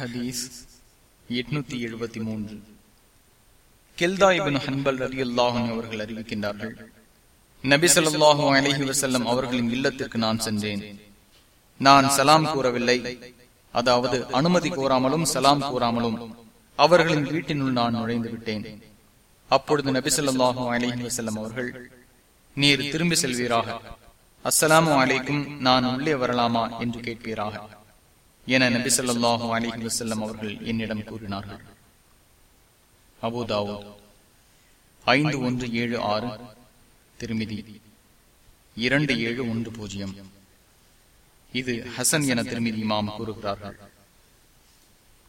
ஹதீஸ் எட்நூத்தி எழுபத்தி மூன்று. கெல்தாயிபின் ஹன்பல் அலி அல்லாஹன் அவர்கள் அறிவிக்கின்றார்கள் நபி சொல்லாஹு அலஹி வசல்லம் அவர்களின் இல்லத்திற்கு நான் சென்றேன். நான் சலாம் கூறவில்லை. அதாவது அனுமதி கோராமலும் சலாம் கூறாமலும் அவர்களின் வீட்டினுள் நான் நுழைந்து விட்டேன். அப்பொழுது நபி சொல்லாஹு அலஹி வசல்லம் அவர்கள் நீர் திரும்பி செல்வீராக. அஸ்ஸலாமு அலைக்கும் நான் உள்ளே வரலாமா? என்று கேட்பீராக. என நபி சொல்லாஹு அலிஹி வசல்லம் அவர்கள் என்னிடம் கூறினார்கள். அபுதாவோ ஐந்து ஒன்று ஏழு ஆறு திருமிதி இரண்டு ஏழு ஒன்று பூஜ்ஜியம். இது ஹசன் என திருமிதி இமாம் கூறுகிறார்கள்.